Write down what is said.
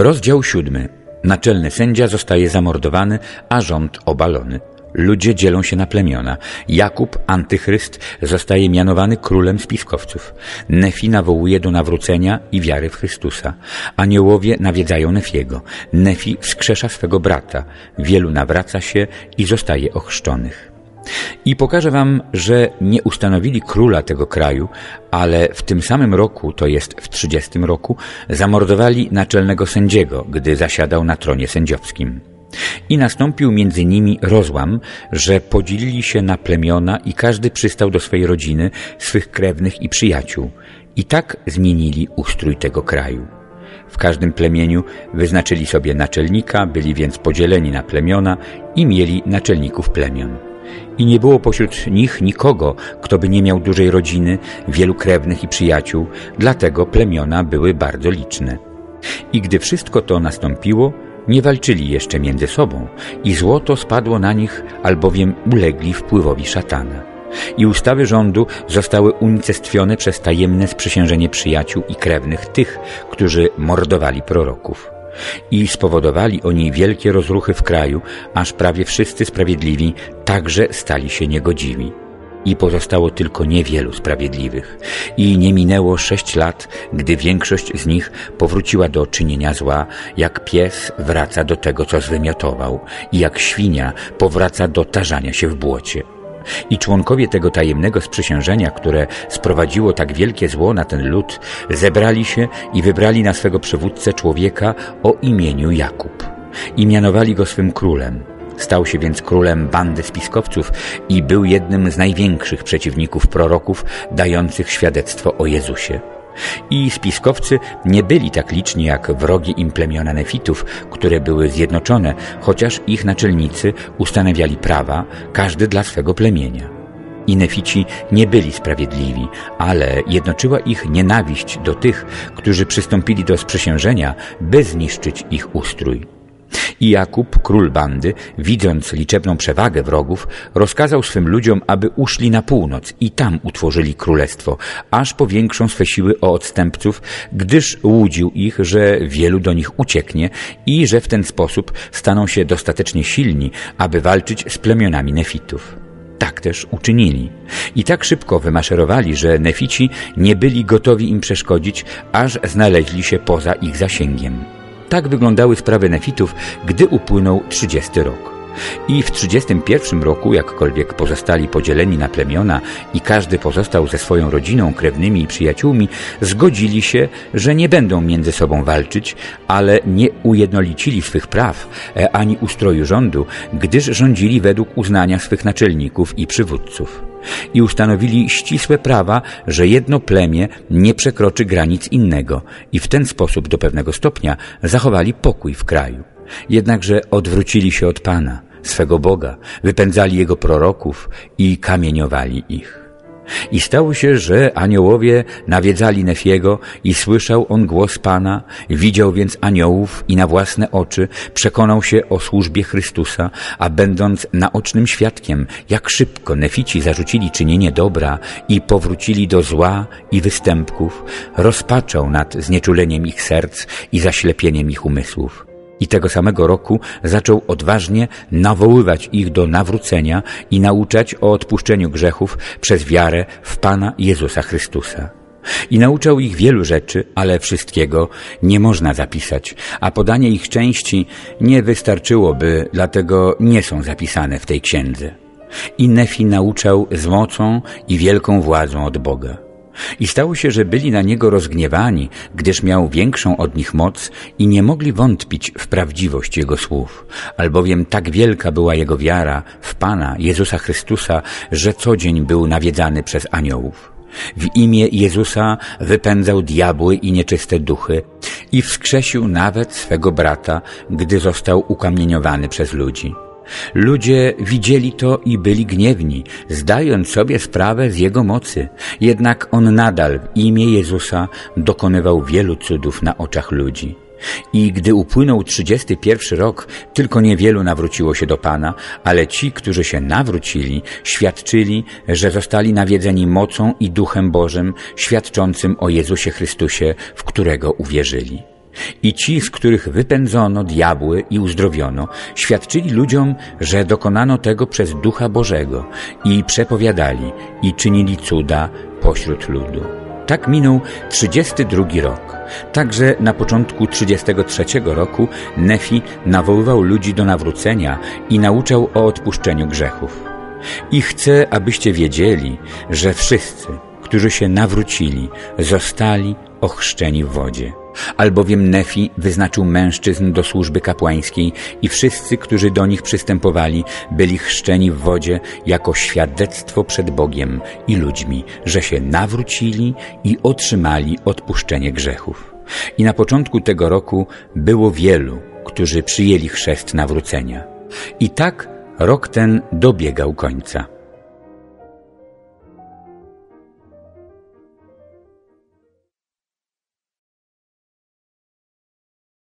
Rozdział siódmy. Naczelny sędzia zostaje zamordowany, a rząd obalony. Ludzie dzielą się na plemiona. Jakub, antychryst, zostaje mianowany królem spiskowców. Nefi nawołuje do nawrócenia i wiary w Chrystusa. Aniołowie nawiedzają Nefiego. Nefi wskrzesza swego brata. Wielu nawraca się i zostaje ochrzczonych. I pokażę wam, że nie ustanowili króla tego kraju, ale w tym samym roku, to jest w 30 roku, zamordowali naczelnego sędziego, gdy zasiadał na tronie sędziowskim. I nastąpił między nimi rozłam, że podzielili się na plemiona i każdy przystał do swojej rodziny, swych krewnych i przyjaciół. I tak zmienili ustrój tego kraju. W każdym plemieniu wyznaczyli sobie naczelnika, byli więc podzieleni na plemiona i mieli naczelników plemion. I nie było pośród nich nikogo, kto by nie miał dużej rodziny, wielu krewnych i przyjaciół, dlatego plemiona były bardzo liczne. I gdy wszystko to nastąpiło, nie walczyli jeszcze między sobą i złoto spadło na nich, albowiem ulegli wpływowi szatana. I ustawy rządu zostały unicestwione przez tajemne sprzysiężenie przyjaciół i krewnych tych, którzy mordowali proroków. I spowodowali oni wielkie rozruchy w kraju, aż prawie wszyscy sprawiedliwi także stali się niegodziwi i pozostało tylko niewielu sprawiedliwych. I nie minęło sześć lat, gdy większość z nich powróciła do czynienia zła, jak pies wraca do tego, co zwymiotował i jak świnia powraca do tarzania się w błocie. I członkowie tego tajemnego sprzysiężenia, które sprowadziło tak wielkie zło na ten lud, zebrali się i wybrali na swego przywódcę człowieka o imieniu Jakub. I mianowali go swym królem, Stał się więc królem bandy spiskowców i był jednym z największych przeciwników proroków dających świadectwo o Jezusie. I spiskowcy nie byli tak liczni jak wrogie im plemiona nefitów, które były zjednoczone, chociaż ich naczelnicy ustanawiali prawa, każdy dla swego plemienia. I nefici nie byli sprawiedliwi, ale jednoczyła ich nienawiść do tych, którzy przystąpili do sprzysiężenia, by zniszczyć ich ustrój. I Jakub, król bandy, widząc liczebną przewagę wrogów, rozkazał swym ludziom, aby uszli na północ i tam utworzyli królestwo, aż powiększą swe siły o odstępców, gdyż łudził ich, że wielu do nich ucieknie i że w ten sposób staną się dostatecznie silni, aby walczyć z plemionami nefitów. Tak też uczynili. I tak szybko wymaszerowali, że nefici nie byli gotowi im przeszkodzić, aż znaleźli się poza ich zasięgiem. Tak wyglądały sprawy nefitów, gdy upłynął 30 rok. I w 31 roku, jakkolwiek pozostali podzieleni na plemiona i każdy pozostał ze swoją rodziną, krewnymi i przyjaciółmi, zgodzili się, że nie będą między sobą walczyć, ale nie ujednolicili swych praw e, ani ustroju rządu, gdyż rządzili według uznania swych naczelników i przywódców i ustanowili ścisłe prawa, że jedno plemię nie przekroczy granic innego i w ten sposób do pewnego stopnia zachowali pokój w kraju. Jednakże odwrócili się od Pana, swego Boga, wypędzali Jego proroków i kamieniowali ich. I stało się, że aniołowie nawiedzali Nefiego i słyszał on głos Pana, widział więc aniołów i na własne oczy przekonał się o służbie Chrystusa, a będąc naocznym świadkiem, jak szybko Nefici zarzucili czynienie dobra i powrócili do zła i występków, rozpaczał nad znieczuleniem ich serc i zaślepieniem ich umysłów i tego samego roku zaczął odważnie nawoływać ich do nawrócenia i nauczać o odpuszczeniu grzechów przez wiarę w Pana Jezusa Chrystusa. I nauczał ich wielu rzeczy, ale wszystkiego nie można zapisać, a podanie ich części nie wystarczyłoby, dlatego nie są zapisane w tej księdze. I Nefi nauczał z mocą i wielką władzą od Boga. I stało się, że byli na niego rozgniewani, gdyż miał większą od nich moc i nie mogli wątpić w prawdziwość jego słów, albowiem tak wielka była jego wiara w Pana Jezusa Chrystusa, że co dzień był nawiedzany przez aniołów. W imię Jezusa wypędzał diabły i nieczyste duchy i wskrzesił nawet swego brata, gdy został ukamieniowany przez ludzi. Ludzie widzieli to i byli gniewni, zdając sobie sprawę z Jego mocy. Jednak On nadal w imię Jezusa dokonywał wielu cudów na oczach ludzi. I gdy upłynął 31 rok, tylko niewielu nawróciło się do Pana, ale ci, którzy się nawrócili, świadczyli, że zostali nawiedzeni mocą i duchem Bożym, świadczącym o Jezusie Chrystusie, w którego uwierzyli. I ci, z których wypędzono diabły i uzdrowiono, świadczyli ludziom, że dokonano tego przez Ducha Bożego i przepowiadali i czynili cuda pośród ludu. Tak minął 32 rok. Także na początku 33 roku Nefi nawoływał ludzi do nawrócenia i nauczał o odpuszczeniu grzechów. I chcę, abyście wiedzieli, że wszyscy, którzy się nawrócili, zostali ochrzczeni w wodzie. Albowiem Nefi wyznaczył mężczyzn do służby kapłańskiej i wszyscy, którzy do nich przystępowali, byli chrzczeni w wodzie jako świadectwo przed Bogiem i ludźmi, że się nawrócili i otrzymali odpuszczenie grzechów. I na początku tego roku było wielu, którzy przyjęli chrzest nawrócenia. I tak rok ten dobiegał końca.